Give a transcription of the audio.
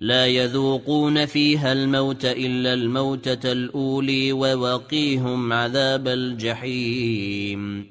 لا يذوقون فيها الموت إلا الموتة الأولي ووقيهم عذاب الجحيم.